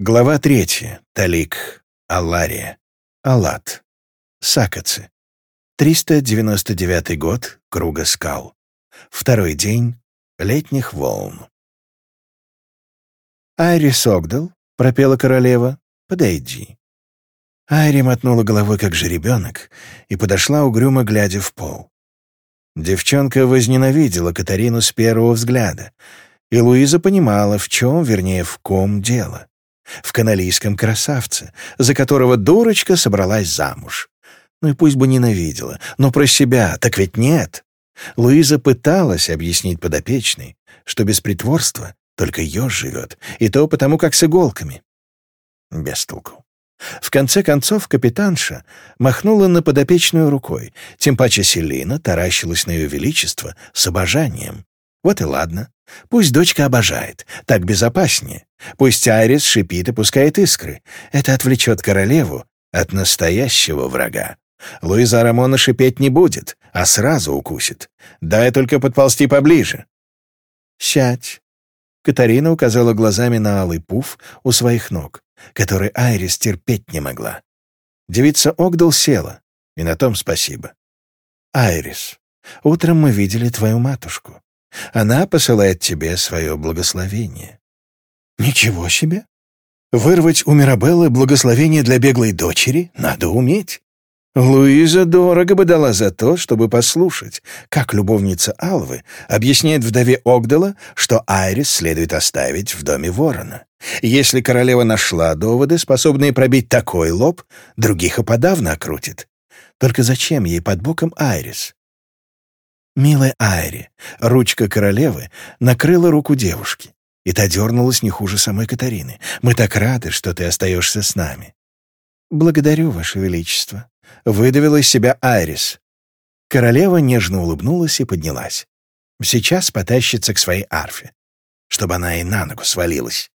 Глава третья. Талик. Алария. Алат. Сакацы. 399 год. Круга скал. Второй день. Летних волн. «Айри Согдал», — пропела королева, — «подойди». Айри мотнула головой, как жеребенок, и подошла угрюмо, глядя в пол. Девчонка возненавидела Катарину с первого взгляда, и Луиза понимала, в чем, вернее, в ком дело в каналийском красавце, за которого дурочка собралась замуж. Ну и пусть бы ненавидела, но про себя, так ведь нет. Луиза пыталась объяснить подопечной, что без притворства только еж живет, и то потому, как с иголками. Без толку. В конце концов капитанша махнула на подопечную рукой, тем паче Селина таращилась на ее величество с обожанием. Вот и ладно. Пусть дочка обожает, так безопаснее. Пусть Айрис шипит и пускает искры. Это отвлечет королеву от настоящего врага. Луиза Рамона шипеть не будет, а сразу укусит. Дай только подползти поближе. «Сядь!» Катарина указала глазами на алый пуф у своих ног, который Айрис терпеть не могла. Девица Огдал села, и на том спасибо. «Айрис, утром мы видели твою матушку. Она посылает тебе свое благословение». «Ничего себе! Вырвать у Мирабеллы благословение для беглой дочери надо уметь. Луиза дорого бы дала за то, чтобы послушать, как любовница Алвы объясняет вдове Огдала, что Айрис следует оставить в доме ворона. Если королева нашла доводы, способные пробить такой лоб, других и подавно окрутит. Только зачем ей под боком Айрис? «Милая Айри», ручка королевы накрыла руку девушки, и та дернулась не хуже самой Катарины. «Мы так рады, что ты остаешься с нами». «Благодарю, Ваше Величество», — выдавила из себя Айрис. Королева нежно улыбнулась и поднялась. «Сейчас потащится к своей арфе, чтобы она и на ногу свалилась».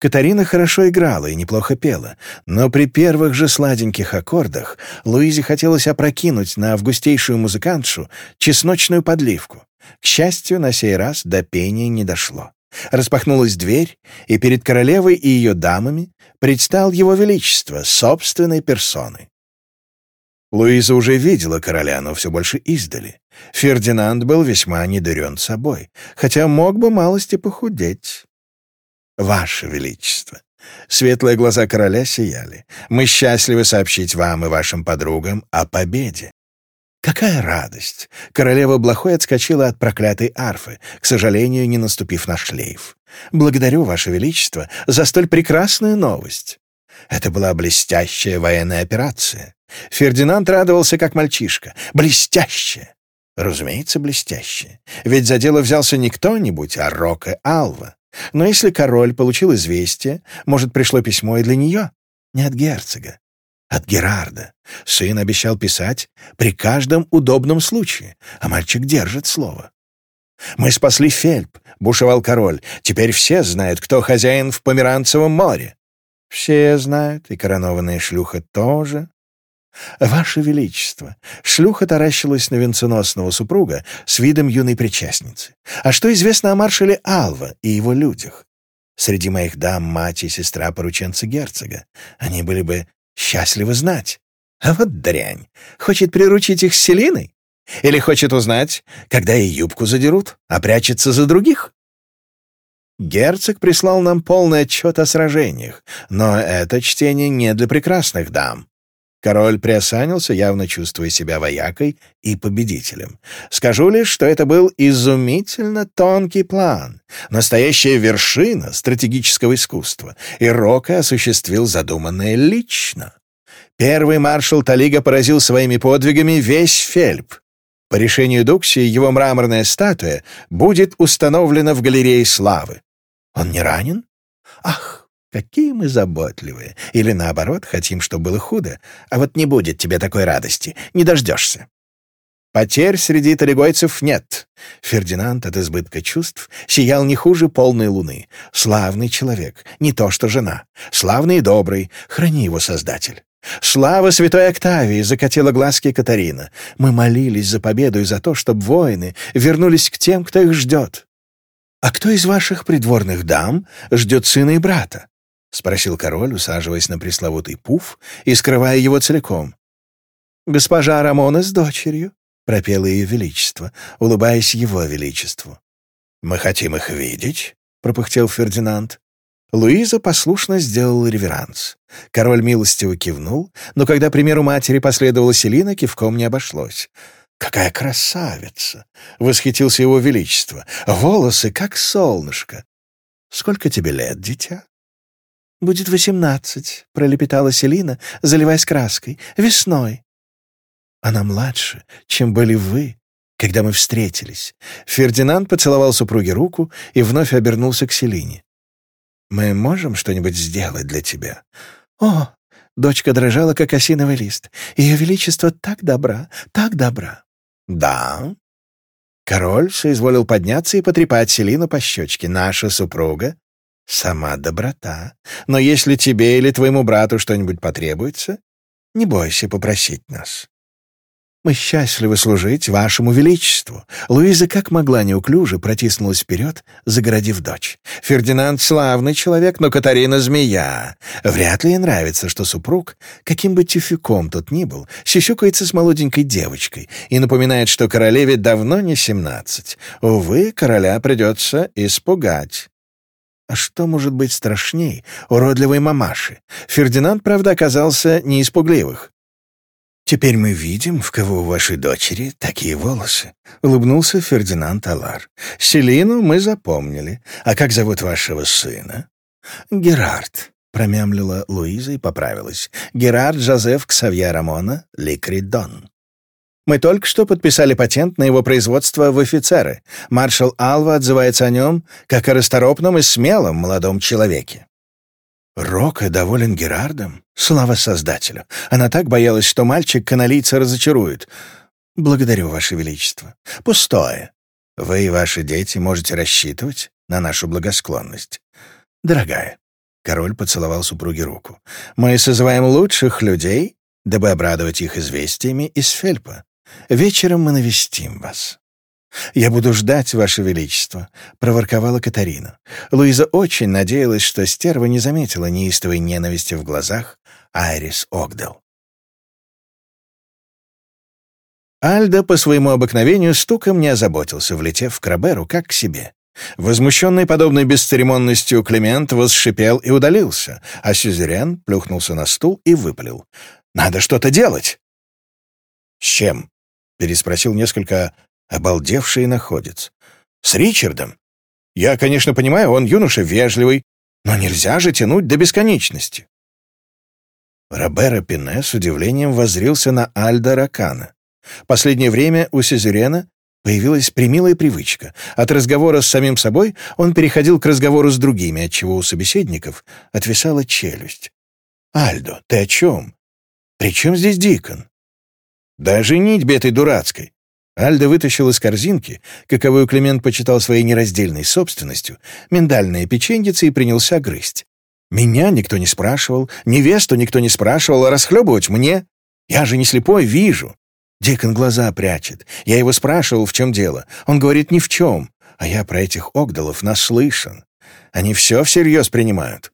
Катарина хорошо играла и неплохо пела, но при первых же сладеньких аккордах Луизе хотелось опрокинуть на августейшую музыкантшу чесночную подливку. К счастью, на сей раз до пения не дошло. Распахнулась дверь, и перед королевой и ее дамами предстал его величество собственной персоны. Луиза уже видела короля, но все больше издали. Фердинанд был весьма недурен собой, хотя мог бы малости похудеть. Ваше Величество. Светлые глаза короля сияли. Мы счастливы сообщить вам и вашим подругам о победе. Какая радость! Королева Блохой отскочила от проклятой арфы, к сожалению, не наступив на шлейф. Благодарю, Ваше Величество, за столь прекрасную новость. Это была блестящая военная операция. Фердинанд радовался, как мальчишка. Блестяще! Разумеется, блестяще. Ведь за дело взялся не кто-нибудь, а и Алва. Но если король получил известие, может, пришло письмо и для нее? Не от герцога, от Герарда. Сын обещал писать при каждом удобном случае, а мальчик держит слово. «Мы спасли Фельп», — бушевал король. «Теперь все знают, кто хозяин в Померанцевом море». «Все знают, и коронованная шлюха тоже», «Ваше Величество!» Шлюха таращилась на венценосного супруга с видом юной причастницы. «А что известно о маршале Алва и его людях? Среди моих дам мать и сестра порученца герцога. Они были бы счастливы знать. А вот дрянь! Хочет приручить их с Селиной? Или хочет узнать, когда ей юбку задерут, а прячется за других?» Герцог прислал нам полный отчет о сражениях, но это чтение не для прекрасных дам. Король приосанился, явно чувствуя себя воякой и победителем. Скажу лишь, что это был изумительно тонкий план, настоящая вершина стратегического искусства, и Рока осуществил задуманное лично. Первый маршал Талига поразил своими подвигами весь Фельп. По решению Дукси его мраморная статуя будет установлена в галерее славы. Он не ранен? Ах, Какие мы заботливые. Или наоборот, хотим, чтобы было худо. А вот не будет тебе такой радости. Не дождешься. Потерь среди торегойцев нет. Фердинанд от избытка чувств сиял не хуже полной луны. Славный человек, не то что жена. Славный и добрый, храни его Создатель. «Слава святой Октавии!» — закатила глазки Катарина. «Мы молились за победу и за то, чтобы воины вернулись к тем, кто их ждет. А кто из ваших придворных дам ждет сына и брата? — спросил король, усаживаясь на пресловутый пуф и скрывая его целиком. «Госпожа Рамона с дочерью», — пропела ее величество, улыбаясь его величеству. «Мы хотим их видеть», — пропыхтел Фердинанд. Луиза послушно сделала реверанс. Король милостиво кивнул, но когда примеру матери последовала Селина, кивком не обошлось. «Какая красавица!» — восхитился его величество. «Волосы, как солнышко!» «Сколько тебе лет, дитя?» «Будет восемнадцать», — пролепетала Селина, заливаясь краской, — «весной». «Она младше, чем были вы, когда мы встретились». Фердинанд поцеловал супруге руку и вновь обернулся к Селине. «Мы можем что-нибудь сделать для тебя?» «О!» — дочка дрожала, как осиновый лист. «Ее Величество так добра, так добра». «Да», Король соизволил подняться и потрепать Селину по щечке. «Наша супруга сама доброта. Но если тебе или твоему брату что-нибудь потребуется, не бойся попросить нас. Мы счастливы служить вашему величеству». Луиза как могла неуклюже протиснулась вперед, загородив дочь. «Фердинанд — славный человек, но Катарина — змея. Вряд ли ей нравится, что супруг, каким бы тюфяком тот ни был, сисюкается с молоденькой девочкой и напоминает, что королеве давно не семнадцать. Увы, короля придется испугать». А что может быть страшней уродливой мамаши? Фердинанд, правда, оказался не из пугливых. «Теперь мы видим, в кого у вашей дочери такие волосы», — улыбнулся Фердинанд Алар. «Селину мы запомнили. А как зовут вашего сына?» «Герард», — промямлила Луиза и поправилась. «Герард Жозеф Ксавье Рамона Ликридон». Мы только что подписали патент на его производство в офицеры. Маршал Алва отзывается о нем, как о расторопном и смелом молодом человеке. Рока доволен Герардом? Слава Создателю! Она так боялась, что мальчик-каналийца разочарует. Благодарю, Ваше Величество. Пустое. Вы и ваши дети можете рассчитывать на нашу благосклонность. Дорогая, король поцеловал супруге руку, мы созываем лучших людей, дабы обрадовать их известиями из Фельпа. Вечером мы навестим вас». «Я буду ждать, Ваше Величество», — проворковала Катарина. Луиза очень надеялась, что стерва не заметила неистовой ненависти в глазах Айрис Огдал. Альда по своему обыкновению стуком не озаботился, влетев к Роберу как к себе. Возмущенный подобной бесцеремонностью, Климент восшипел и удалился, а Сюзерен плюхнулся на стул и выпалил. «Надо что-то делать!» «С чем?» переспросил несколько обалдевший находец. «С Ричардом? Я, конечно, понимаю, он юноша вежливый, но нельзя же тянуть до бесконечности». Роберо Пине с удивлением возрился на Альда Ракана. Последнее время у Сезерена появилась примилая привычка. От разговора с самим собой он переходил к разговору с другими, отчего у собеседников отвисала челюсть. «Альдо, ты о чем? При чем здесь Дикон?» Даже о женитьбе этой дурацкой. Альда вытащил из корзинки, каковую Климент почитал своей нераздельной собственностью, миндальные печеньицы и принялся грызть. «Меня никто не спрашивал, невесту никто не спрашивал, а расхлебывать мне? Я же не слепой, вижу». Дикон глаза прячет. Я его спрашивал, в чем дело. Он говорит, ни в чем. А я про этих Огдалов наслышан. Они все всерьез принимают.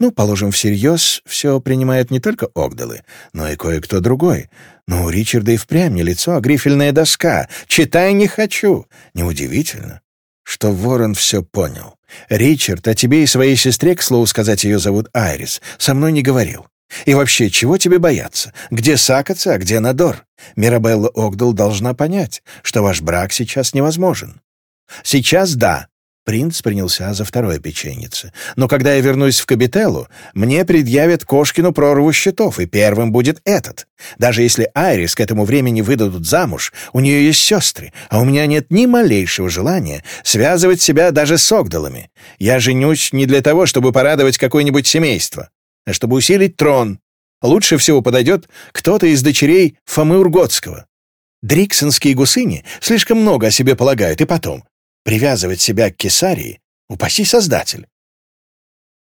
Ну, положим, всерьез все принимает не только Огдалы, но и кое-кто другой. Но у Ричарда и впрямь не лицо, а грифельная доска. Читай не хочу. Неудивительно, что Ворон все понял. Ричард а тебе и своей сестре, к слову сказать, ее зовут Айрис, со мной не говорил. И вообще, чего тебе бояться? Где сакаться, а где Надор? Мирабелла Огдал должна понять, что ваш брак сейчас невозможен. Сейчас да, Принц принялся за второе печенице. «Но когда я вернусь в Кабителлу, мне предъявят Кошкину прорву счетов, и первым будет этот. Даже если Айрис к этому времени выдадут замуж, у нее есть сестры, а у меня нет ни малейшего желания связывать себя даже с Огдалами. Я женюсь не для того, чтобы порадовать какое-нибудь семейство, а чтобы усилить трон. Лучше всего подойдет кто-то из дочерей Фомы Урготского. Дриксонские гусыни слишком много о себе полагают, и потом, Привязывать себя к Кесарии — упаси Создатель.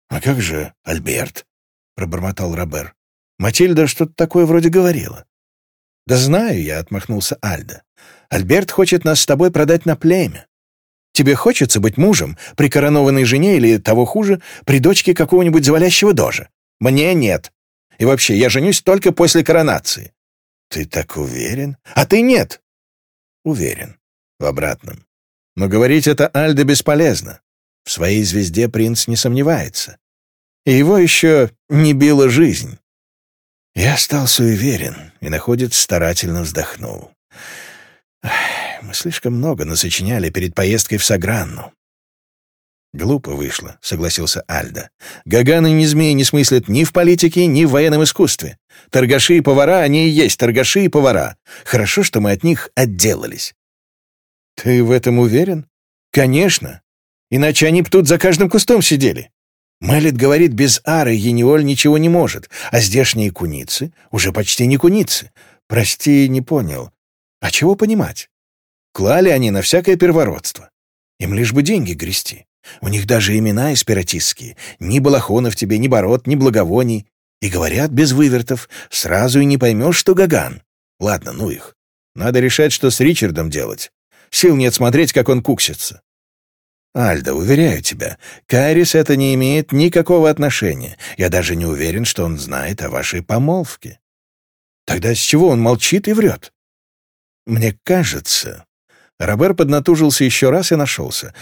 «А как же Альберт?» — пробормотал Робер. «Матильда что-то такое вроде говорила». «Да знаю я», — отмахнулся Альда. «Альберт хочет нас с тобой продать на племя. Тебе хочется быть мужем при коронованной жене или, того хуже, при дочке какого-нибудь завалящего дожа? Мне нет. И вообще, я женюсь только после коронации». «Ты так уверен?» «А ты нет». «Уверен. В обратном. Но говорить это Альде бесполезно. В своей звезде принц не сомневается. И его еще не била жизнь. Я стал суеверен и находит старательно вздохнул. Мы слишком много насочиняли перед поездкой в Сагранну. «Глупо вышло», — согласился Альда. «Гаганы ни змеи не смыслят ни в политике, ни в военном искусстве. Торгаши и повара, они и есть торгаши и повара. Хорошо, что мы от них отделались. «Ты в этом уверен?» «Конечно. Иначе они б тут за каждым кустом сидели. Мелит говорит, без ары Ениоль ничего не может, а здешние куницы уже почти не куницы. Прости, не понял. А чего понимать? Клали они на всякое первородство. Им лишь бы деньги грести. У них даже имена эспиратистские. Ни балахонов тебе, ни бород, ни благовоний. И говорят без вывертов. Сразу и не поймешь, что Гаган. Ладно, ну их. Надо решать, что с Ричардом делать. Сил нет смотреть, как он куксится. «Альда, уверяю тебя, Кайрис это не имеет никакого отношения. Я даже не уверен, что он знает о вашей помолвке». «Тогда с чего он молчит и врет?» «Мне кажется...» Робер поднатужился еще раз и нашелся.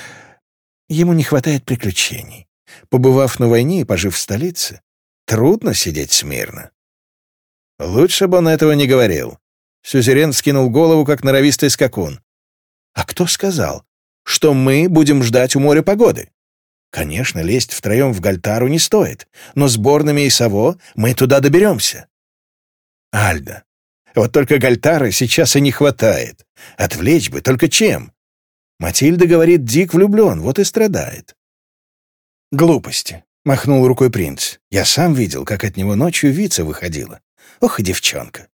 «Ему не хватает приключений. Побывав на войне и пожив в столице, трудно сидеть смирно». «Лучше бы он этого не говорил». Сюзерен скинул голову, как норовистый скакун. А кто сказал, что мы будем ждать у моря погоды? Конечно, лезть втроем в Гальтару не стоит, но сборными и Саво мы туда доберемся. Альда, вот только Гальтары сейчас и не хватает. Отвлечь бы, только чем? Матильда говорит, Дик влюблен, вот и страдает. Глупости, — махнул рукой принц. Я сам видел, как от него ночью вица выходила. Ох и девчонка.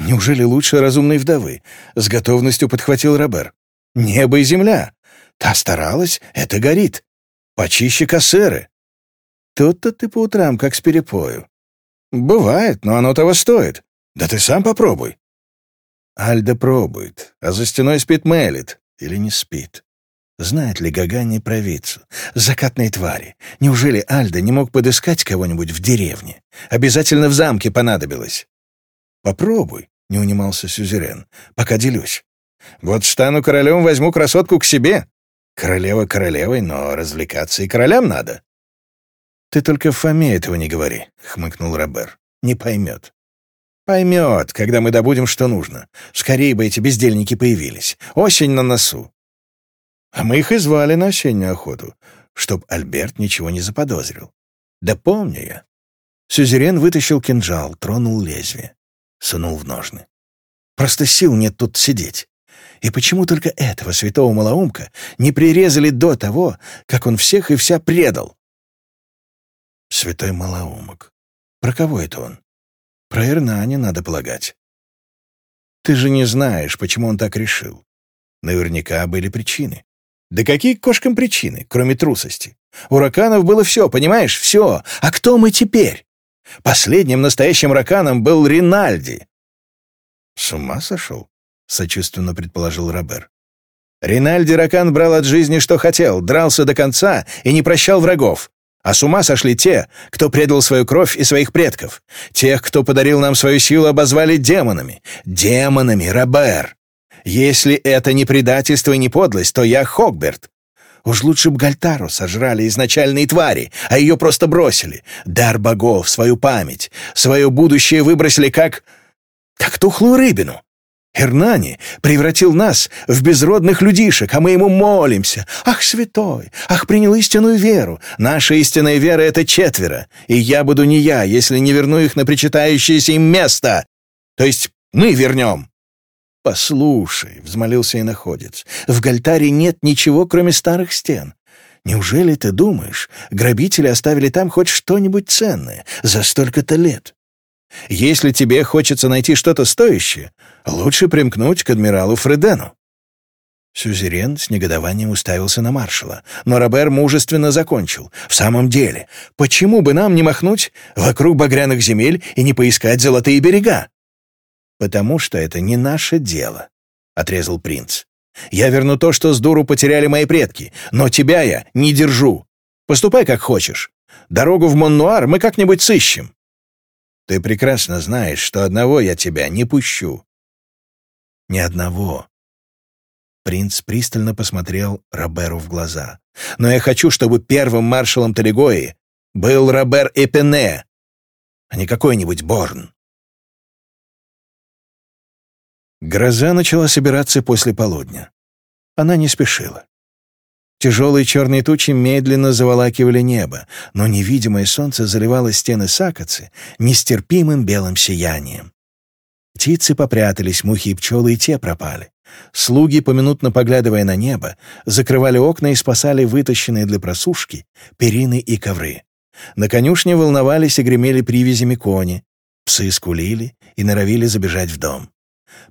Неужели лучше разумной вдовы? С готовностью подхватил Робер. Небо и земля. Та старалась, это горит. Почище кассеры. Тут-то ты по утрам как с перепою. Бывает, но оно того стоит. Да ты сам попробуй. Альда пробует, а за стеной спит Мелит. Или не спит. Знает ли Гагани провидцу? Закатные твари. Неужели Альда не мог подыскать кого-нибудь в деревне? Обязательно в замке понадобилось. Попробуй не унимался Сюзерен. «Пока делюсь. Вот стану королем, возьму красотку к себе. Королева королевой, но развлекаться и королям надо». «Ты только Фоме этого не говори», — хмыкнул Робер. «Не поймет». «Поймет, когда мы добудем, что нужно. Скорее бы эти бездельники появились. Осень на носу». А мы их и звали на осеннюю охоту, чтоб Альберт ничего не заподозрил. Да помню я. Сюзерен вытащил кинжал, тронул лезвие сунул в ножны. «Просто сил нет тут сидеть. И почему только этого святого малоумка не прирезали до того, как он всех и вся предал?» «Святой малоумок. Про кого это он?» «Про Эрнани, надо полагать». «Ты же не знаешь, почему он так решил. Наверняка были причины». Да какие кошкам причины, кроме трусости? У раканов было все, понимаешь, все. А кто мы теперь? Последним настоящим раканом был Ринальди. «С ума сошел?» — сочувственно предположил Робер. Ринальди Ракан брал от жизни, что хотел, дрался до конца и не прощал врагов. А с ума сошли те, кто предал свою кровь и своих предков. Тех, кто подарил нам свою силу, обозвали демонами. Демонами, Робер! Если это не предательство и не подлость, то я Хогберт. Уж лучше б Гальтару сожрали изначальные твари, а ее просто бросили. Дар богов, свою память, свое будущее выбросили как... как тухлую рыбину. Хернани превратил нас в безродных людишек, а мы ему молимся. Ах, святой! Ах, принял истинную веру! Наша истинная вера — это четверо, и я буду не я, если не верну их на причитающееся им место. То есть мы вернем. «Послушай», — взмолился и иноходец, — «в Гальтаре нет ничего, кроме старых стен. Неужели ты думаешь, грабители оставили там хоть что-нибудь ценное за столько-то лет? Если тебе хочется найти что-то стоящее, лучше примкнуть к адмиралу Фредену». Сюзерен с негодованием уставился на маршала, но Робер мужественно закончил. «В самом деле, почему бы нам не махнуть вокруг багряных земель и не поискать золотые берега?» «Потому что это не наше дело», — отрезал принц. «Я верну то, что с дуру потеряли мои предки, но тебя я не держу. Поступай как хочешь. Дорогу в Моннуар мы как-нибудь сыщем». «Ты прекрасно знаешь, что одного я тебя не пущу». «Ни одного», Принц пристально посмотрел Роберу в глаза. «Но я хочу, чтобы первым маршалом Талигои был Робер Эпене, а не какой-нибудь Борн». Гроза начала собираться после полудня. Она не спешила. Тяжелые черные тучи медленно заволакивали небо, но невидимое солнце заливало стены сакоцы нестерпимым белым сиянием. Птицы попрятались, мухи и пчелы и те пропали. Слуги, поминутно поглядывая на небо, закрывали окна и спасали вытащенные для просушки перины и ковры. На конюшне волновались и гремели привязями кони. Псы скулили и норовили забежать в дом.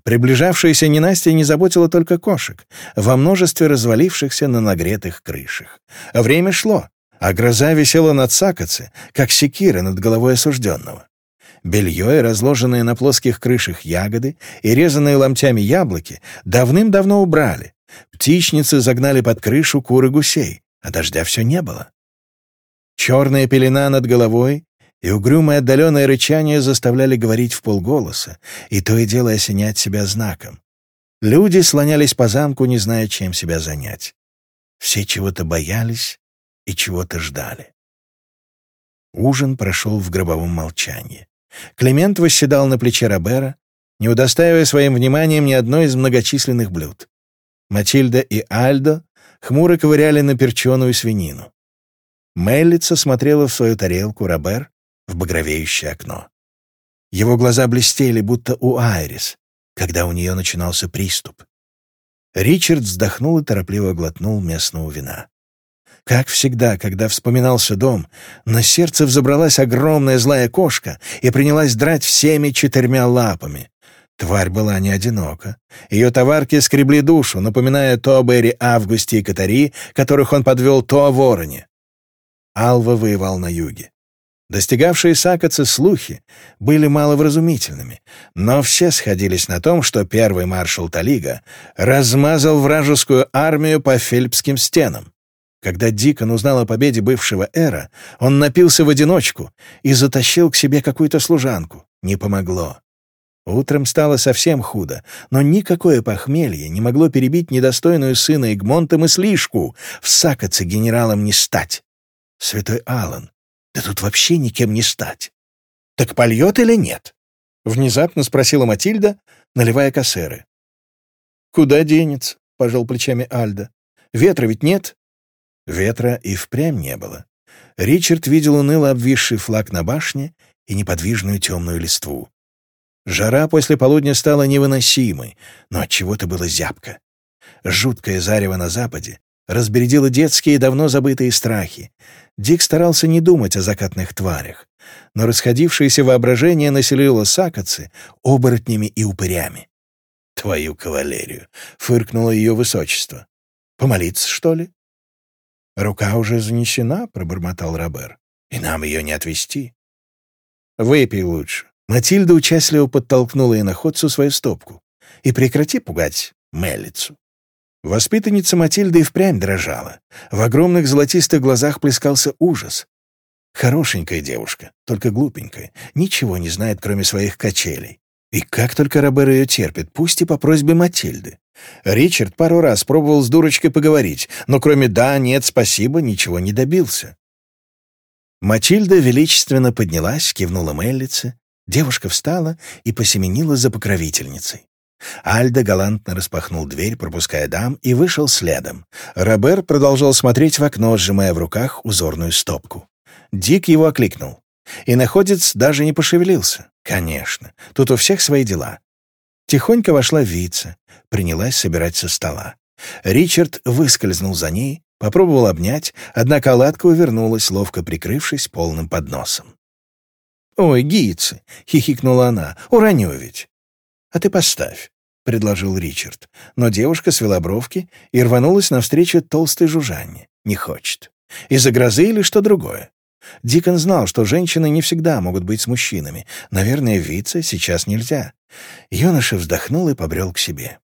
Приближавшаяся ненастье не заботила только кошек, во множестве развалившихся на нагретых крышах. Время шло, а гроза висела над сакоцы, как секира над головой осужденного. Белье и разложенные на плоских крышах ягоды и резанные ломтями яблоки давным-давно убрали. Птичницы загнали под крышу куры гусей, а дождя все не было. Черная пелена над головой и угрюмое отдаленное рычание заставляли говорить в полголоса, и то и дело осенять себя знаком. Люди слонялись по замку, не зная, чем себя занять. Все чего-то боялись и чего-то ждали. Ужин прошел в гробовом молчании. Климент восседал на плече Робера, не удостаивая своим вниманием ни одной из многочисленных блюд. Матильда и Альдо хмуро ковыряли наперченую свинину. Меллица смотрела в свою тарелку, Робер в багровеющее окно. Его глаза блестели, будто у Айрис, когда у нее начинался приступ. Ричард вздохнул и торопливо глотнул местного вина. Как всегда, когда вспоминался дом, на сердце взобралась огромная злая кошка и принялась драть всеми четырьмя лапами. Тварь была не одинока. Ее товарки скребли душу, напоминая то о Берри Августе и Катари, которых он подвел, то о Вороне. Алва воевал на юге. Достигавшие сакоцы слухи были маловразумительными, но все сходились на том, что первый маршал Талига размазал вражескую армию по фельпским стенам. Когда Дикон узнал о победе бывшего эра, он напился в одиночку и затащил к себе какую-то служанку. Не помогло. Утром стало совсем худо, но никакое похмелье не могло перебить недостойную сына Игмонта мыслишку в сакоце генералом не стать. Святой Аллан, да тут вообще никем не стать. Так польет или нет? Внезапно спросила Матильда, наливая кассеры. Куда денется? Пожал плечами Альда. Ветра ведь нет. Ветра и впрямь не было. Ричард видел уныло обвисший флаг на башне и неподвижную темную листву. Жара после полудня стала невыносимой, но от чего то было зябко. Жуткое зарево на западе разбередила детские, давно забытые страхи. Дик старался не думать о закатных тварях, но расходившееся воображение населило сакоцы оборотнями и упырями. «Твою кавалерию!» — фыркнуло ее высочество. «Помолиться, что ли?» «Рука уже занесена», — пробормотал Робер. «И нам ее не отвести». «Выпей лучше». Матильда участливо подтолкнула иноходцу свою стопку. «И прекрати пугать Мелицу». Воспитанница Матильда и впрямь дрожала. В огромных золотистых глазах плескался ужас. Хорошенькая девушка, только глупенькая, ничего не знает, кроме своих качелей. И как только Робер ее терпит, пусть и по просьбе Матильды. Ричард пару раз пробовал с дурочкой поговорить, но кроме «да», «нет», «спасибо» ничего не добился. Матильда величественно поднялась, кивнула Меллице, девушка встала и посеменила за покровительницей. Альда галантно распахнул дверь, пропуская дам, и вышел следом. Робер продолжал смотреть в окно, сжимая в руках узорную стопку. Дик его окликнул. И находец даже не пошевелился. Конечно, тут у всех свои дела. Тихонько вошла Вица, принялась собирать со стола. Ричард выскользнул за ней, попробовал обнять, однако ладка увернулась, ловко прикрывшись полным подносом. «Ой, гийцы!» — хихикнула она. «Уроню ведь!» «А ты поставь», — предложил Ричард. Но девушка свела бровки и рванулась навстречу толстой жужжане. «Не хочет. Из-за грозы или что другое?» Дикон знал, что женщины не всегда могут быть с мужчинами. Наверное, виться сейчас нельзя. Юноша вздохнул и побрел к себе.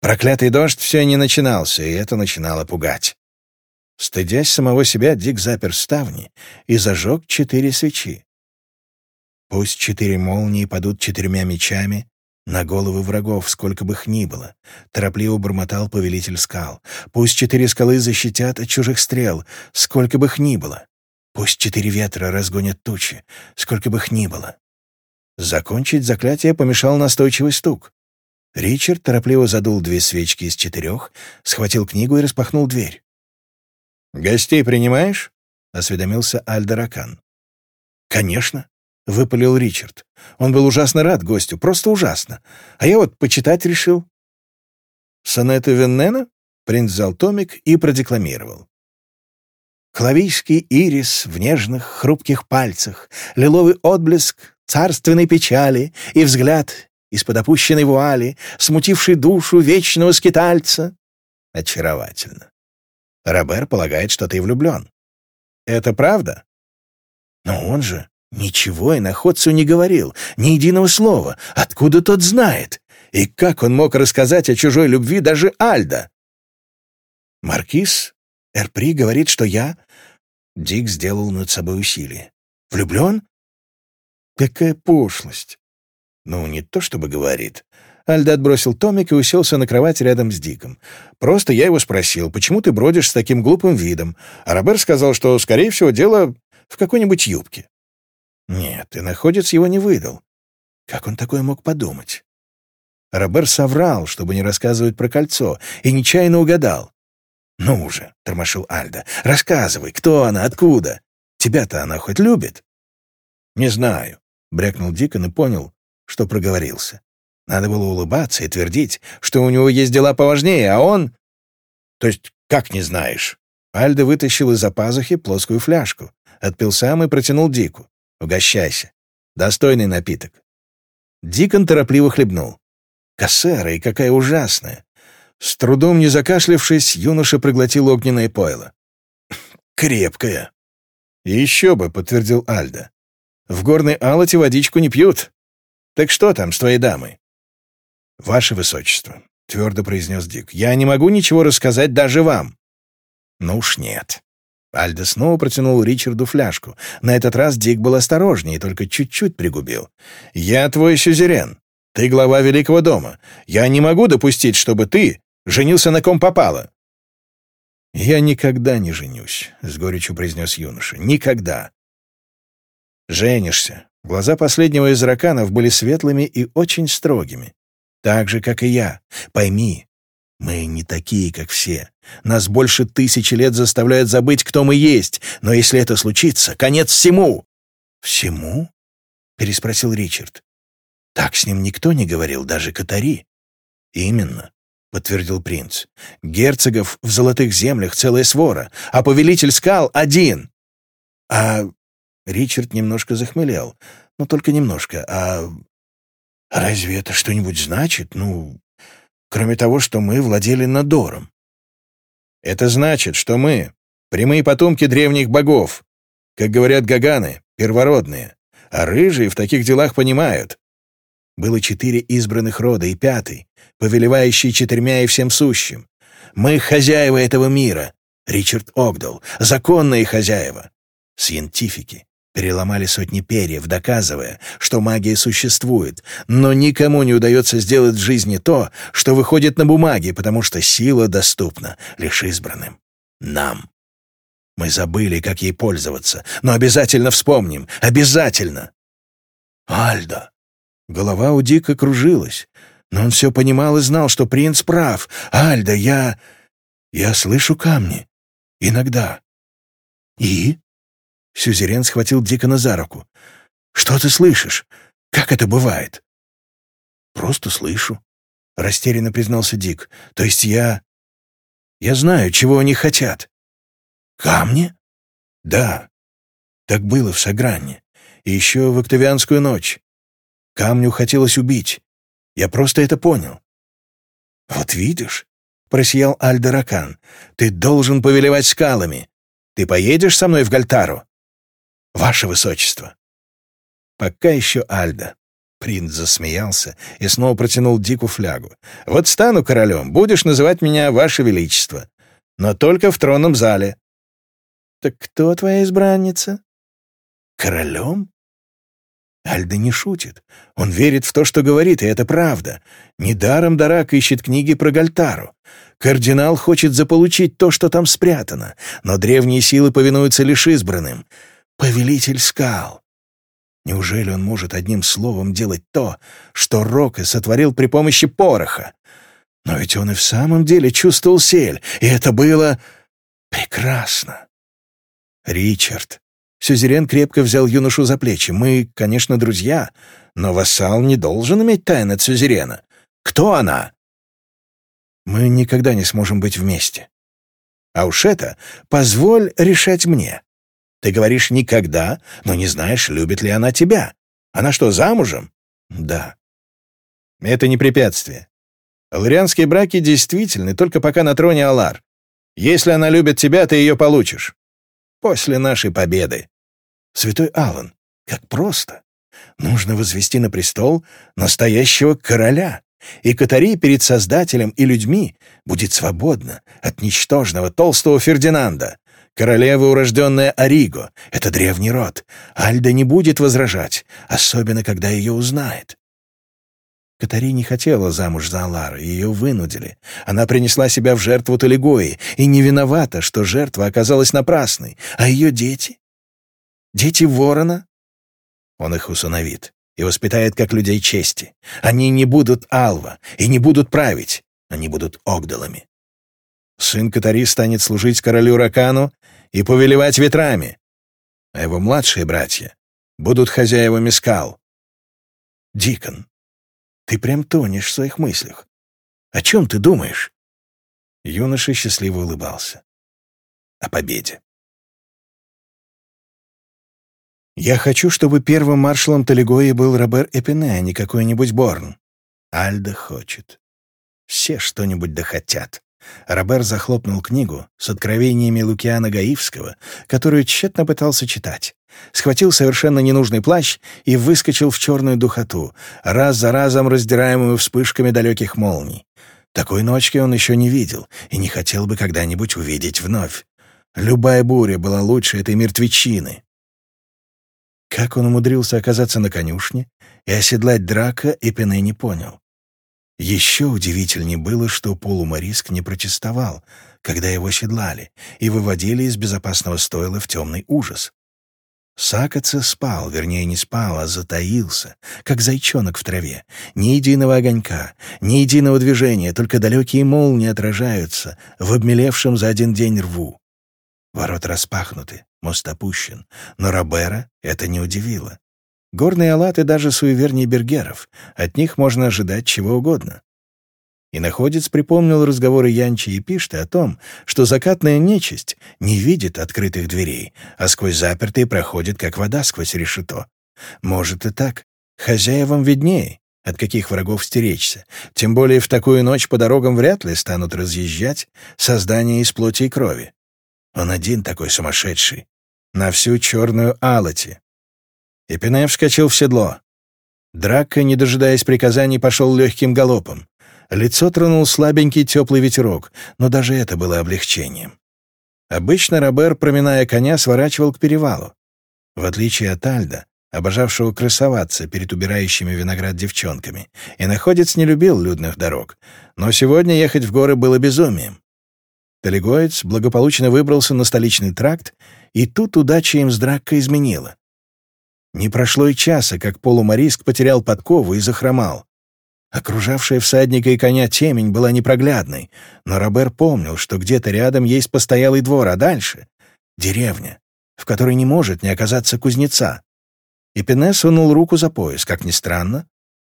Проклятый дождь все не начинался, и это начинало пугать. Стыдясь самого себя, Дик запер ставни и зажег четыре свечи. Пусть четыре молнии падут четырьмя мечами на головы врагов, сколько бы их ни было. Торопливо бормотал повелитель скал. Пусть четыре скалы защитят от чужих стрел, сколько бы их ни было. Пусть четыре ветра разгонят тучи, сколько бы их ни было. Закончить заклятие помешал настойчивый стук. Ричард торопливо задул две свечки из четырех, схватил книгу и распахнул дверь. «Гостей принимаешь?» — осведомился Альдеракан. «Конечно», — выпалил Ричард. «Он был ужасно рад гостю, просто ужасно. А я вот почитать решил». сонета Веннена?» — принц взял томик и продекламировал. Клавийский ирис в нежных, хрупких пальцах, лиловый отблеск царственной печали и взгляд из-под опущенной вуали, смутивший душу вечного скитальца. Очаровательно. Робер полагает, что ты влюблен. Это правда? Но он же Ничего и находцу не говорил, ни единого слова. Откуда тот знает? И как он мог рассказать о чужой любви даже Альда? Маркиз Эрпри говорит, что я... Дик сделал над собой усилие. Влюблен? Какая пошлость. Ну, не то чтобы говорит. Альда отбросил томик и уселся на кровать рядом с Диком. «Просто я его спросил, почему ты бродишь с таким глупым видом?» А Робер сказал, что, скорее всего, дело в какой-нибудь юбке. Нет, и находец его не выдал. Как он такое мог подумать? Робер соврал, чтобы не рассказывать про кольцо, и нечаянно угадал. «Ну уже, тормошил Альда, — «рассказывай, кто она, откуда? Тебя-то она хоть любит?» «Не знаю», — брякнул Дикон и понял, что проговорился. Надо было улыбаться и твердить, что у него есть дела поважнее, а он... «То есть как не знаешь?» Альда вытащил из-за пазухи плоскую фляжку, отпил сам и протянул Дику. Угощайся. Достойный напиток». Дикон торопливо хлебнул. «Кассера, и какая ужасная!» С трудом не закашлявшись, юноша проглотил огненное пойло. «Крепкая!» «Еще бы», — подтвердил Альда. «В горной алате водичку не пьют. Так что там с твоей дамой?» «Ваше Высочество», — твердо произнес Дик, — «я не могу ничего рассказать даже вам». «Ну уж нет. Альдо снова протянул Ричарду фляжку. На этот раз Дик был осторожнее, и только чуть-чуть пригубил. «Я твой сюзерен. Ты глава Великого дома. Я не могу допустить, чтобы ты женился на ком попало». «Я никогда не женюсь», — с горечью произнес юноша. «Никогда». «Женишься». Глаза последнего из раканов были светлыми и очень строгими. «Так же, как и я. Пойми, мы не такие, как все. Нас больше тысячи лет заставляют забыть, кто мы есть. Но если это случится, конец всему!» «Всему?» — переспросил Ричард. «Так с ним никто не говорил, даже Катари». «Именно», — подтвердил принц. «Герцогов в золотых землях целая свора, а повелитель скал один». «А...» — Ричард немножко захмелел. «Ну, только немножко. А... «Разве это что-нибудь значит? Ну, кроме того, что мы владели Надором. Это значит, что мы — прямые потомки древних богов, как говорят гаганы, первородные, а рыжие в таких делах понимают. Было четыре избранных рода и пятый, повелевающий четырьмя и всем сущим. Мы хозяева этого мира, Ричард Огдал, законные хозяева, сиентифики, Переломали сотни перьев, доказывая, что магия существует, но никому не удается сделать в жизни то, что выходит на бумаге, потому что сила доступна лишь избранным. Нам. Мы забыли, как ей пользоваться, но обязательно вспомним. Обязательно! Альда! Голова у Дика кружилась, но он все понимал и знал, что принц прав. Альда, я... Я слышу камни. Иногда. И? Сюзерен схватил Дикона за руку. «Что ты слышишь? Как это бывает?» «Просто слышу», — растерянно признался Дик. «То есть я... Я знаю, чего они хотят». «Камни?» «Да. Так было в Сагранне. И еще в Октавианскую ночь. Камню хотелось убить. Я просто это понял». «Вот видишь?» — просиял Альдеракан. «Ты должен повелевать скалами. Ты поедешь со мной в Гальтару?» Ваше Высочество!» «Пока еще Альда». Принц засмеялся и снова протянул Дику флягу. «Вот стану королем, будешь называть меня Ваше Величество, но только в тронном зале». «Так кто твоя избранница?» «Королем?» Альда не шутит. Он верит в то, что говорит, и это правда. Недаром Дарак ищет книги про Гальтару. Кардинал хочет заполучить то, что там спрятано, но древние силы повинуются лишь избранным. Повелитель скал. Неужели он может одним словом делать то, что Рока сотворил при помощи пороха? Но ведь он и в самом деле чувствовал сель, и это было прекрасно. Ричард. Сюзерен крепко взял юношу за плечи. Мы, конечно, друзья, но вассал не должен иметь тайны от сюзерена. Кто она? Мы никогда не сможем быть вместе. А уж это позволь решать мне. Ты говоришь «никогда», но не знаешь, любит ли она тебя. Она что, замужем? Да. Это не препятствие. Лурианские браки действительны только пока на троне Алар. Если она любит тебя, ты ее получишь. После нашей победы. Святой Алан, как просто. Нужно возвести на престол настоящего короля, и Катари перед Создателем и людьми будет свободна от ничтожного толстого Фердинанда, королева, урожденная Ориго. Это древний род. Альда не будет возражать, особенно когда ее узнает. Катари не хотела замуж за Алара, ее вынудили. Она принесла себя в жертву Талигои, и не виновата, что жертва оказалась напрасной. А ее дети? Дети ворона? Он их усыновит и воспитает как людей чести. Они не будут Алва и не будут править, они будут Огдалами. Сын Катари станет служить королю Ракану, и повелевать ветрами. А его младшие братья будут хозяевами скал. Дикон, ты прям тонешь в своих мыслях. О чем ты думаешь? Юноша счастливо улыбался. О победе. Я хочу, чтобы первым маршалом Талигои был Робер Эпине, а не какой-нибудь Борн. Альда хочет. Все что-нибудь дохотят. Робер захлопнул книгу с откровениями Лукиана Гаивского, которую тщетно пытался читать. Схватил совершенно ненужный плащ и выскочил в черную духоту, раз за разом раздираемую вспышками далеких молний. Такой ночки он еще не видел и не хотел бы когда-нибудь увидеть вновь. Любая буря была лучше этой мертвечины. Как он умудрился оказаться на конюшне и оседлать драка, Эпене не понял. Еще удивительнее было, что полумориск не протестовал, когда его седлали и выводили из безопасного стойла в темный ужас. Сакоца спал, вернее, не спал, а затаился, как зайчонок в траве. Ни единого огонька, ни единого движения, только далекие молнии отражаются в обмелевшем за один день рву. Ворот распахнуты, мост опущен, но Робера это не удивило. Горные алаты даже суевернее бергеров, от них можно ожидать чего угодно. И находец припомнил разговоры Янчи и Пишты о том, что закатная нечисть не видит открытых дверей, а сквозь запертые проходит, как вода сквозь решето. Может и так. Хозяевам виднее, от каких врагов стеречься. Тем более в такую ночь по дорогам вряд ли станут разъезжать создания из плоти и крови. Он один такой сумасшедший. На всю черную Алати и вскочил в седло. Драка, не дожидаясь приказаний, пошел легким галопом. Лицо тронул слабенький теплый ветерок, но даже это было облегчением. Обычно Робер, проминая коня, сворачивал к перевалу. В отличие от Альда, обожавшего красоваться перед убирающими виноград девчонками, и находец не любил людных дорог, но сегодня ехать в горы было безумием. Талигоец благополучно выбрался на столичный тракт, и тут удача им с Дракко изменила. Не прошло и часа, как полумариск потерял подкову и захромал. Окружавшая всадника и коня темень была непроглядной, но Робер помнил, что где-то рядом есть постоялый двор, а дальше — деревня, в которой не может не оказаться кузнеца. И Пене сунул руку за пояс, как ни странно.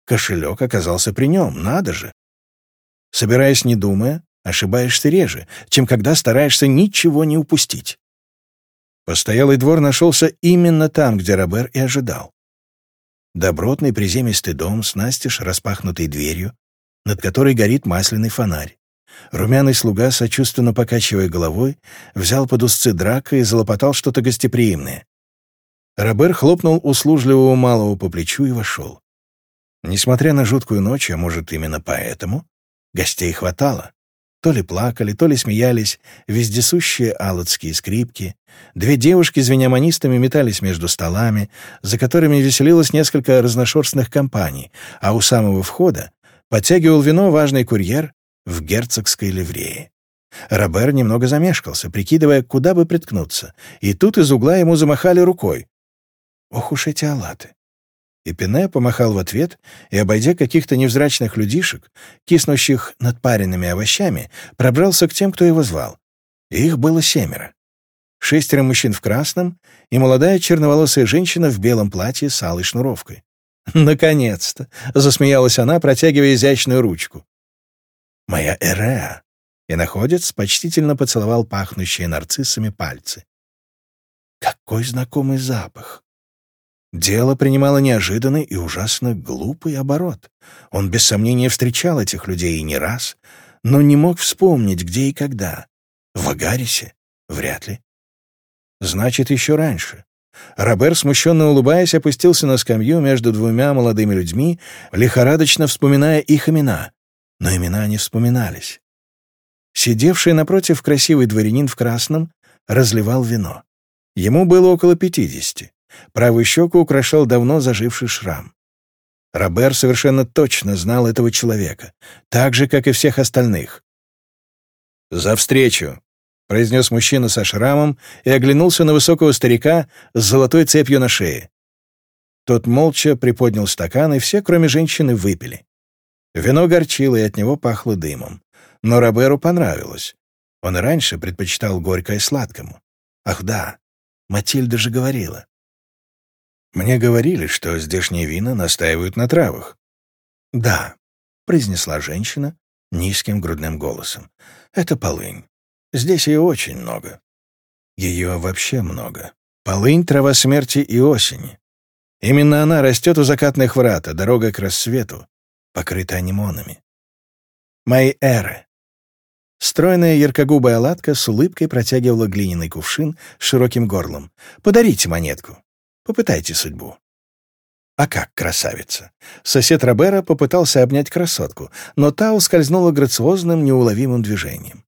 Кошелек оказался при нем, надо же. Собираясь не думая, ошибаешься реже, чем когда стараешься ничего не упустить. Постоялый двор нашелся именно там, где Робер и ожидал. Добротный приземистый дом с настежь распахнутой дверью, над которой горит масляный фонарь. Румяный слуга, сочувственно покачивая головой, взял под узцы драка и залопотал что-то гостеприимное. Робер хлопнул услужливого малого по плечу и вошел. Несмотря на жуткую ночь, а может, именно поэтому, гостей хватало. То ли плакали, то ли смеялись вездесущие алотские скрипки. Две девушки звенямонистами метались между столами, за которыми веселилось несколько разношерстных компаний, а у самого входа подтягивал вино важный курьер в герцогской ливрее. Робер немного замешкался, прикидывая, куда бы приткнуться, и тут из угла ему замахали рукой. «Ох уж эти алаты! И Пене помахал в ответ и, обойдя каких-то невзрачных людишек, киснущих над паренными овощами, пробрался к тем, кто его звал. Их было семеро. Шестеро мужчин в красном и молодая черноволосая женщина в белом платье с алой шнуровкой. «Наконец-то!» — засмеялась она, протягивая изящную ручку. «Моя Эреа!» — и находец почтительно поцеловал пахнущие нарциссами пальцы. «Какой знакомый запах!» Дело принимало неожиданный и ужасно глупый оборот. Он без сомнения встречал этих людей и не раз, но не мог вспомнить, где и когда. В Агарисе? Вряд ли. Значит, еще раньше. Робер, смущенно улыбаясь, опустился на скамью между двумя молодыми людьми, лихорадочно вспоминая их имена. Но имена не вспоминались. Сидевший напротив красивый дворянин в красном разливал вино. Ему было около пятидесяти. Правую щеку украшал давно заживший шрам. Робер совершенно точно знал этого человека, так же, как и всех остальных. «За встречу!» — произнес мужчина со шрамом и оглянулся на высокого старика с золотой цепью на шее. Тот молча приподнял стакан, и все, кроме женщины, выпили. Вино горчило, и от него пахло дымом. Но Роберу понравилось. Он раньше предпочитал горькое сладкому. Ах да, Матильда же говорила. Мне говорили, что здешние вина настаивают на травах. «Да», — произнесла женщина низким грудным голосом. «Это полынь. Здесь ее очень много. Ее вообще много. Полынь — трава смерти и осени. Именно она растет у закатных врат, а дорога к рассвету покрыта анимонами. Мои эры. Стройная яркогубая ладка с улыбкой протягивала глиняный кувшин широким горлом. «Подарите монетку». Попытайте судьбу». А как красавица? Сосед Робера попытался обнять красотку, но та ускользнула грациозным, неуловимым движением.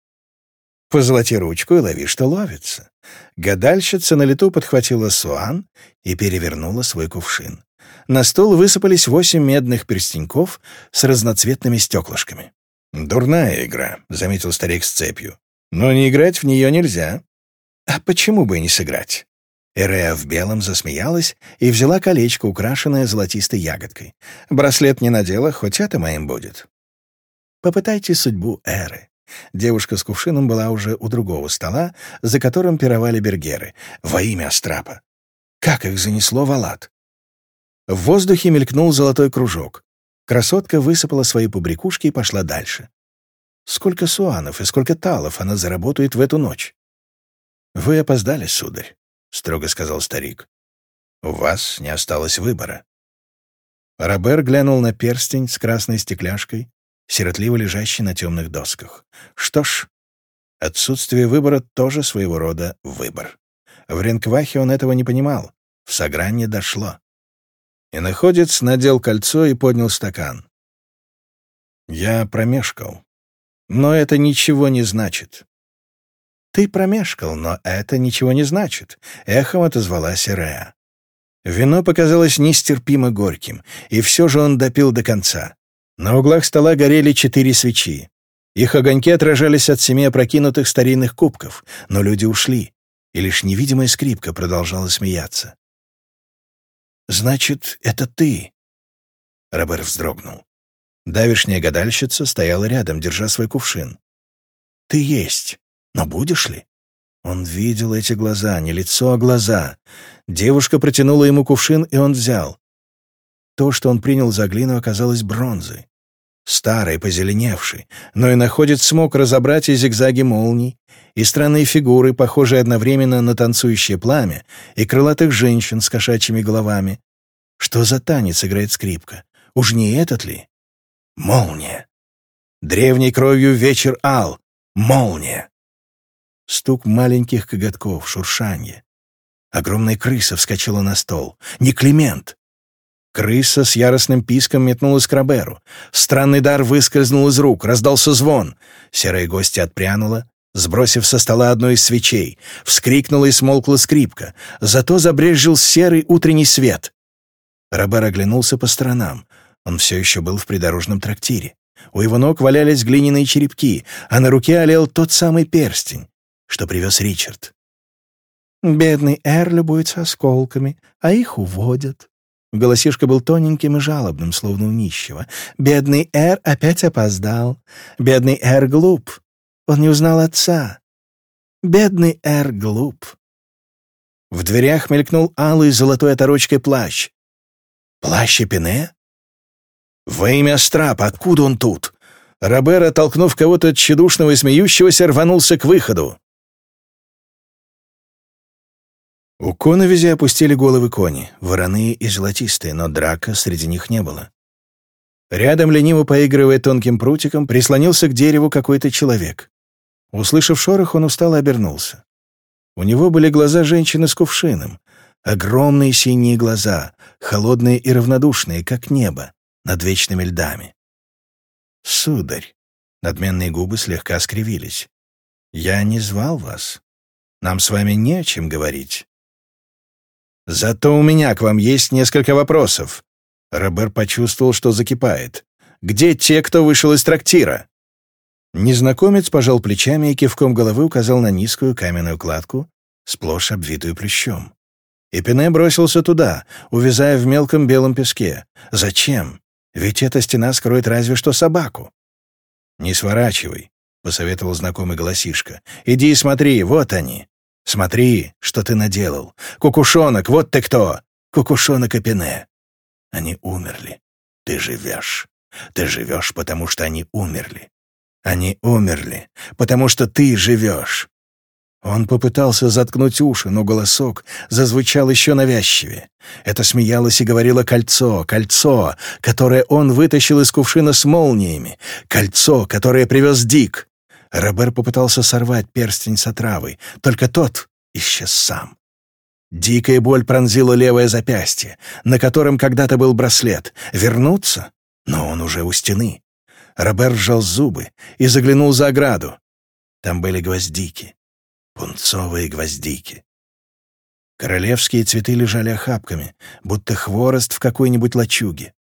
Позолоти ручку и лови, что ловится. Гадальщица на лету подхватила суан и перевернула свой кувшин. На стол высыпались восемь медных перстеньков с разноцветными стеклышками. «Дурная игра», — заметил старик с цепью. «Но не играть в нее нельзя». «А почему бы и не сыграть?» Эрея в белом засмеялась и взяла колечко, украшенное золотистой ягодкой. Браслет не надела, хоть это моим будет. Попытайте судьбу Эры. Девушка с кувшином была уже у другого стола, за которым пировали бергеры, во имя Астрапа. Как их занесло в Алат? В воздухе мелькнул золотой кружок. Красотка высыпала свои побрякушки и пошла дальше. Сколько суанов и сколько талов она заработает в эту ночь? Вы опоздали, сударь строго сказал старик. «У вас не осталось выбора». Робер глянул на перстень с красной стекляшкой, сиротливо лежащий на темных досках. Что ж, отсутствие выбора тоже своего рода выбор. В Ренквахе он этого не понимал, в сагране дошло. И находец надел кольцо и поднял стакан. «Я промешкал. Но это ничего не значит. «Ты промешкал, но это ничего не значит», — эхом отозвалась Рея. Вино показалось нестерпимо горьким, и все же он допил до конца. На углах стола горели четыре свечи. Их огоньки отражались от семи опрокинутых старинных кубков, но люди ушли, и лишь невидимая скрипка продолжала смеяться. «Значит, это ты?» Робер вздрогнул. Давишняя гадальщица стояла рядом, держа свой кувшин. «Ты есть. Но будешь ли? Он видел эти глаза, не лицо, а глаза. Девушка протянула ему кувшин, и он взял. То, что он принял за глину, оказалось бронзой. старой, позеленевшей, но и находит смог разобрать и зигзаги молний, и странные фигуры, похожие одновременно на танцующее пламя, и крылатых женщин с кошачьими головами. Что за танец играет скрипка? Уж не этот ли? Молния. Древней кровью вечер ал. Молния. Стук маленьких коготков, шуршанье. Огромная крыса вскочила на стол. Не Климент! Крыса с яростным писком метнулась к Роберу. Странный дар выскользнул из рук, раздался звон. Серая гостья отпрянула, сбросив со стола одну из свечей. Вскрикнула и смолкла скрипка. Зато забрежил серый утренний свет. Робер оглянулся по сторонам. Он все еще был в придорожном трактире. У его ног валялись глиняные черепки, а на руке олел тот самый перстень что привез Ричард. Бедный Эр любуется осколками, а их уводят. Голосишка был тоненьким и жалобным, словно у нищего. Бедный Эр опять опоздал. Бедный Эр глуп. Он не узнал отца. Бедный Эр глуп. В дверях мелькнул алый золотой оторочкой плащ. Плащ Эпине? Во имя Страпа, откуда он тут? Робер, толкнув кого-то тщедушного и смеющегося, рванулся к выходу. У коновизи опустили головы кони, вороные и золотистые, но драка среди них не было. Рядом, лениво поигрывая тонким прутиком, прислонился к дереву какой-то человек. Услышав шорох, он устало обернулся. У него были глаза женщины с кувшином. Огромные синие глаза, холодные и равнодушные, как небо, над вечными льдами. «Сударь!» — надменные губы слегка скривились. «Я не звал вас. Нам с вами не о чем говорить. «Зато у меня к вам есть несколько вопросов». Робер почувствовал, что закипает. «Где те, кто вышел из трактира?» Незнакомец пожал плечами и кивком головы указал на низкую каменную кладку, сплошь обвитую плющом. И бросился туда, увязая в мелком белом песке. «Зачем? Ведь эта стена скроет разве что собаку». «Не сворачивай», — посоветовал знакомый голосишка. «Иди и смотри, вот они». Смотри, что ты наделал. Кукушонок, вот ты кто! Кукушонок и Пене. Они умерли. Ты живешь. Ты живешь, потому что они умерли. Они умерли, потому что ты живешь. Он попытался заткнуть уши, но голосок зазвучал еще навязчивее. Это смеялось и говорило кольцо, кольцо, которое он вытащил из кувшина с молниями, кольцо, которое привез Дик. Робер попытался сорвать перстень с отравы, только тот исчез сам. Дикая боль пронзила левое запястье, на котором когда-то был браслет. Вернуться? Но он уже у стены. Робер сжал зубы и заглянул за ограду. Там были гвоздики. Пунцовые гвоздики. Королевские цветы лежали охапками, будто хворост в какой-нибудь лачуге.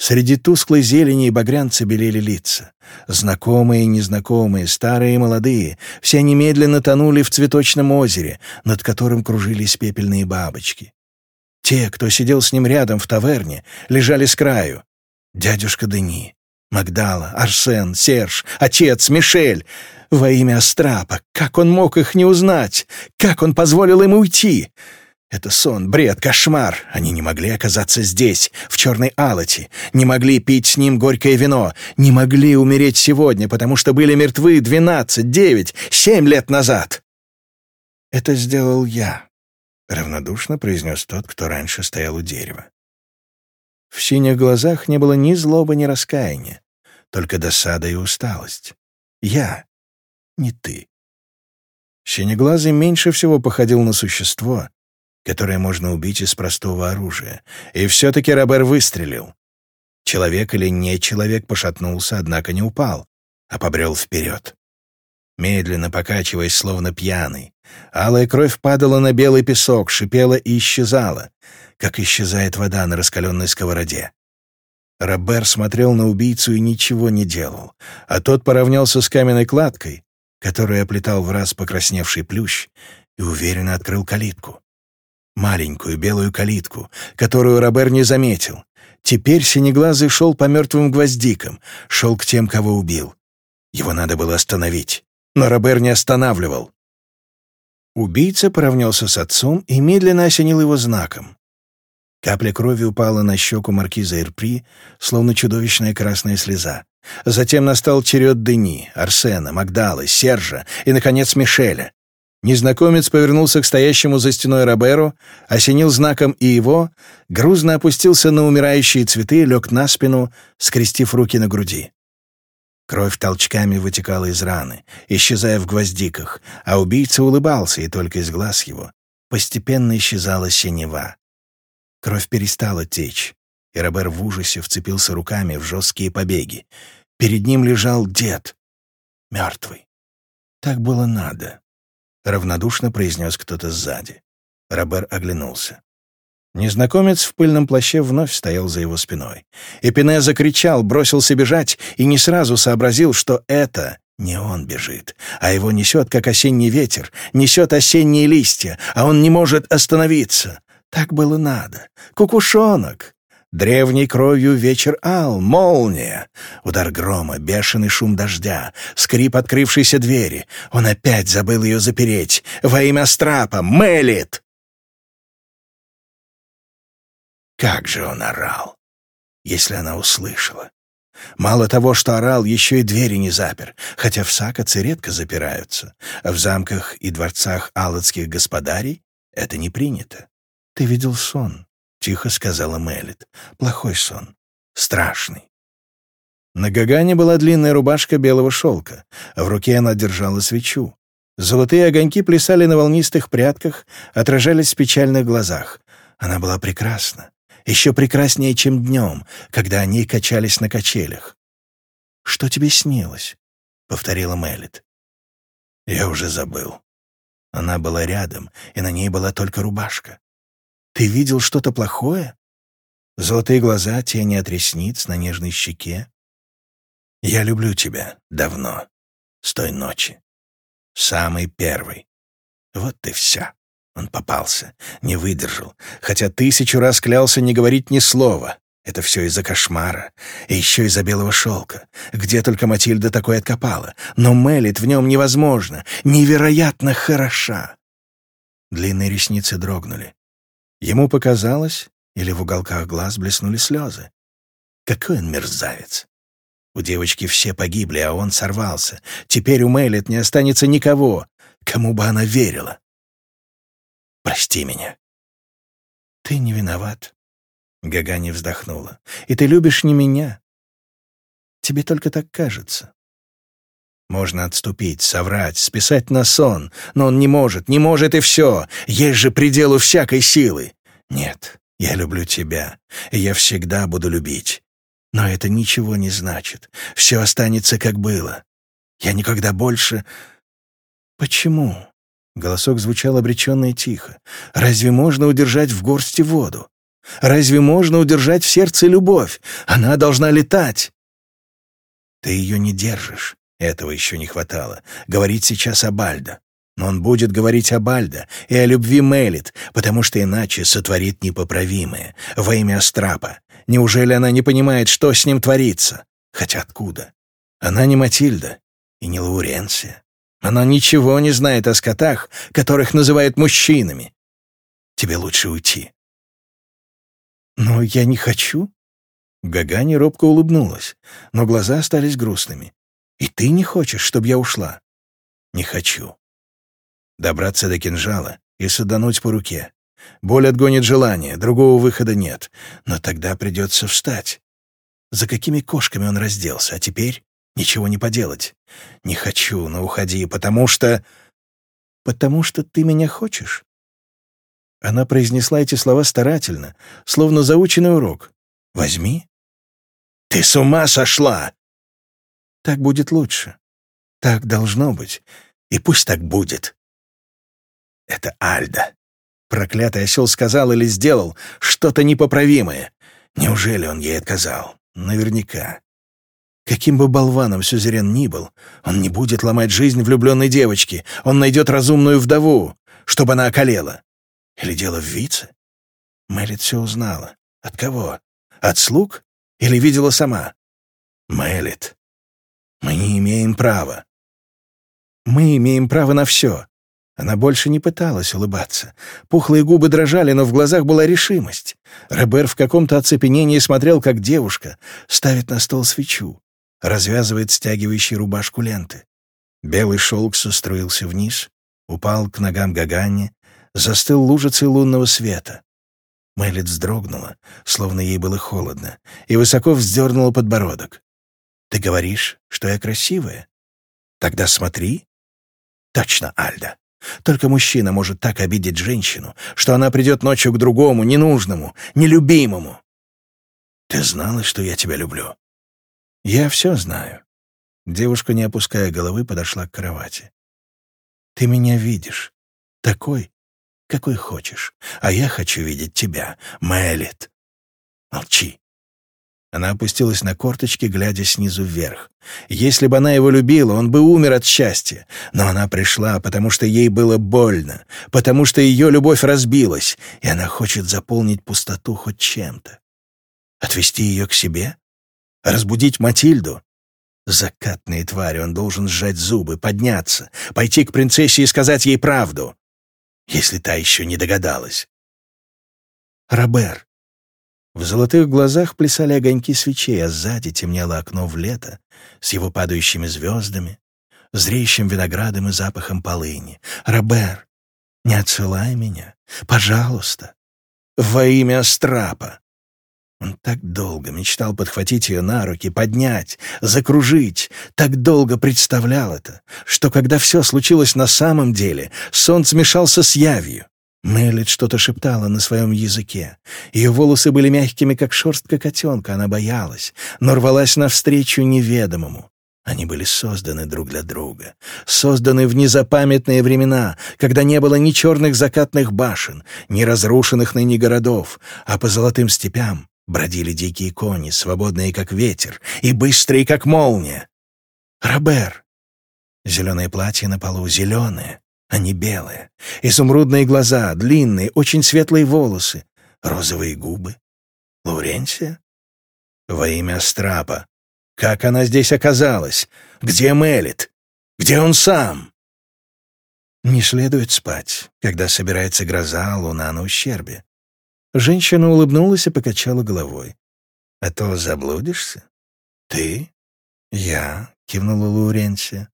Среди тусклой зелени и багрянца белели лица. Знакомые и незнакомые, старые и молодые, все немедленно тонули в цветочном озере, над которым кружились пепельные бабочки. Те, кто сидел с ним рядом в таверне, лежали с краю. Дядюшка Дени, Магдала, Арсен, Серж, отец, Мишель. Во имя Астрапа, как он мог их не узнать? Как он позволил им уйти? Это сон, бред, кошмар. Они не могли оказаться здесь, в Черной Алоте, не могли пить с ним горькое вино, не могли умереть сегодня, потому что были мертвы двенадцать, девять, семь лет назад. «Это сделал я», — равнодушно произнес тот, кто раньше стоял у дерева. В синих глазах не было ни злобы, ни раскаяния, только досада и усталость. «Я, не ты». Синеглазый меньше всего походил на существо, которое можно убить из простого оружия. И все-таки Робер выстрелил. Человек или не человек пошатнулся, однако не упал, а побрел вперед. Медленно покачиваясь, словно пьяный, алая кровь падала на белый песок, шипела и исчезала, как исчезает вода на раскаленной сковороде. Робер смотрел на убийцу и ничего не делал, а тот поравнялся с каменной кладкой, которую оплетал в раз покрасневший плющ, и уверенно открыл калитку маленькую белую калитку, которую Робер не заметил. Теперь Синеглазый шел по мертвым гвоздикам, шел к тем, кого убил. Его надо было остановить, но Робер не останавливал. Убийца поравнялся с отцом и медленно осенил его знаком. Капля крови упала на щеку маркиза Ирпри, словно чудовищная красная слеза. Затем настал черед Дени, Арсена, Магдалы, Сержа и, наконец, Мишеля. Незнакомец повернулся к стоящему за стеной Роберу, осенил знаком и его, грузно опустился на умирающие цветы, лег на спину, скрестив руки на груди. Кровь толчками вытекала из раны, исчезая в гвоздиках, а убийца улыбался, и только из глаз его постепенно исчезала синева. Кровь перестала течь, и Робер в ужасе вцепился руками в жесткие побеги. Перед ним лежал дед, мертвый. Так было надо. — равнодушно произнес кто-то сзади. Робер оглянулся. Незнакомец в пыльном плаще вновь стоял за его спиной. Эпине закричал, бросился бежать и не сразу сообразил, что это не он бежит, а его несет, как осенний ветер, несет осенние листья, а он не может остановиться. Так было надо. Кукушонок! Древней кровью вечер ал, молния. Удар грома, бешеный шум дождя, скрип открывшейся двери. Он опять забыл ее запереть. Во имя Страпа, Мелит! Как же он орал, если она услышала. Мало того, что орал, еще и двери не запер, хотя в сакоце редко запираются, а в замках и дворцах алладских господарей это не принято. Ты видел сон, — тихо сказала Мелит. «Плохой сон. Страшный». На Гагане была длинная рубашка белого шелка, а в руке она держала свечу. Золотые огоньки плясали на волнистых прядках, отражались в печальных глазах. Она была прекрасна, еще прекраснее, чем днем, когда они качались на качелях. «Что тебе снилось?» — повторила Мелит. «Я уже забыл. Она была рядом, и на ней была только рубашка. Ты видел что-то плохое? Золотые глаза, тени от ресниц на нежной щеке. Я люблю тебя давно, с той ночи. Самый первый. Вот ты вся. Он попался, не выдержал, хотя тысячу раз клялся не говорить ни слова. Это все из-за кошмара, и еще из-за белого шелка. Где только Матильда такое откопала. Но Мелит в нем невозможно, невероятно хороша. Длинные ресницы дрогнули. Ему показалось, или в уголках глаз блеснули слезы. Какой он мерзавец! У девочки все погибли, а он сорвался. Теперь у Мэллет не останется никого, кому бы она верила. «Прости меня». «Ты не виноват», — Гагани вздохнула. «И ты любишь не меня. Тебе только так кажется. Можно отступить, соврать, списать на сон, но он не может, не может и все. Есть же пределу всякой силы. Нет, я люблю тебя, и я всегда буду любить. Но это ничего не значит. Все останется, как было. Я никогда больше... Почему? Голосок звучал обреченно и тихо. «Разве можно удержать в горсти воду? Разве можно удержать в сердце любовь? Она должна летать!» «Ты ее не держишь. Этого еще не хватало. Говорить сейчас об Альдо. Но он будет говорить об Альдо и о любви Мелит, потому что иначе сотворит непоправимое во имя Астрапа. Неужели она не понимает, что с ним творится? Хотя откуда? Она не Матильда и не Лауренсия. Она ничего не знает о скотах, которых называют мужчинами. Тебе лучше уйти. Но я не хочу. Гагани робко улыбнулась, но глаза остались грустными. И ты не хочешь, чтобы я ушла? Не хочу. Добраться до кинжала и содануть по руке. Боль отгонит желание, другого выхода нет. Но тогда придется встать. За какими кошками он разделся, а теперь ничего не поделать. Не хочу, но уходи, потому что... Потому что ты меня хочешь? Она произнесла эти слова старательно, словно заученный урок. «Возьми». «Ты с ума сошла!» Так будет лучше. Так должно быть. И пусть так будет. Это Альда. Проклятый осел сказал или сделал что-то непоправимое. Неужели он ей отказал? Наверняка. Каким бы болваном сюзерен ни был, он не будет ломать жизнь влюбленной девочки. Он найдет разумную вдову, чтобы она околела. Или дело в вице? Мэлит все узнала. От кого? От слуг? Или видела сама? Мэлит, мы не имеем права». «Мы имеем право на все». Она больше не пыталась улыбаться. Пухлые губы дрожали, но в глазах была решимость. Робер в каком-то оцепенении смотрел, как девушка ставит на стол свечу, развязывает стягивающие рубашку ленты. Белый шелк соструился вниз, упал к ногам Гаганни, застыл лужицей лунного света. Мэлит вздрогнула, словно ей было холодно, и высоко вздернула подбородок. Ты говоришь, что я красивая? Тогда смотри. Точно, Альда. Только мужчина может так обидеть женщину, что она придет ночью к другому, ненужному, нелюбимому. Ты знала, что я тебя люблю? Я все знаю. Девушка, не опуская головы, подошла к кровати. Ты меня видишь. Такой, какой хочешь. А я хочу видеть тебя, Мэлит. Молчи. Она опустилась на корточки, глядя снизу вверх. Если бы она его любила, он бы умер от счастья. Но она пришла, потому что ей было больно, потому что ее любовь разбилась, и она хочет заполнить пустоту хоть чем-то. Отвести ее к себе? Разбудить Матильду? Закатные твари, он должен сжать зубы, подняться, пойти к принцессе и сказать ей правду, если та еще не догадалась. «Робер», в золотых глазах плясали огоньки свечей, а сзади темнело окно в лето с его падающими звездами, зреющим виноградом и запахом полыни. «Робер, не отсылай меня, пожалуйста, во имя Страпа. Он так долго мечтал подхватить ее на руки, поднять, закружить, так долго представлял это, что когда все случилось на самом деле, сон смешался с явью. Неллит что-то шептала на своем языке. Ее волосы были мягкими, как шерстка котенка, она боялась, но рвалась навстречу неведомому. Они были созданы друг для друга, созданы в незапамятные времена, когда не было ни черных закатных башен, ни разрушенных ныне городов, а по золотым степям бродили дикие кони, свободные как ветер и быстрые как молния. «Робер!» Зеленое платье на полу, зеленое, они белые, изумрудные глаза, длинные, очень светлые волосы, розовые губы. Лауренсия? Во имя Страпа, Как она здесь оказалась? Где Мелит? Где он сам? Не следует спать, когда собирается гроза, луна на ущербе. Женщина улыбнулась и покачала головой. «А то заблудишься?» «Ты?» «Я», — кивнула Лауренция.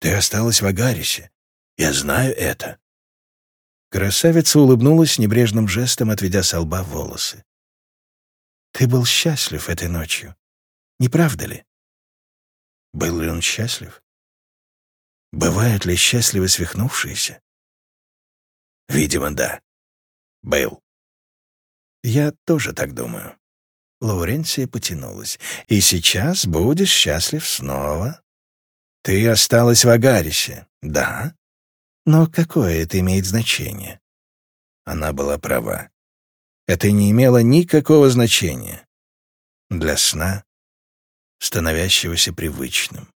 «Ты осталась в Агарисе. Я знаю это». Красавица улыбнулась небрежным жестом, отведя со лба волосы. «Ты был счастлив этой ночью, не правда ли?» Был ли он счастлив? Бывают ли счастливы свихнувшиеся? Видимо, да. Был. Я тоже так думаю. Лауренция потянулась. И сейчас будешь счастлив снова. Ты осталась в Агарисе, да? Но какое это имеет значение? Она была права. Это не имело никакого значения. Для сна, становящегося привычным.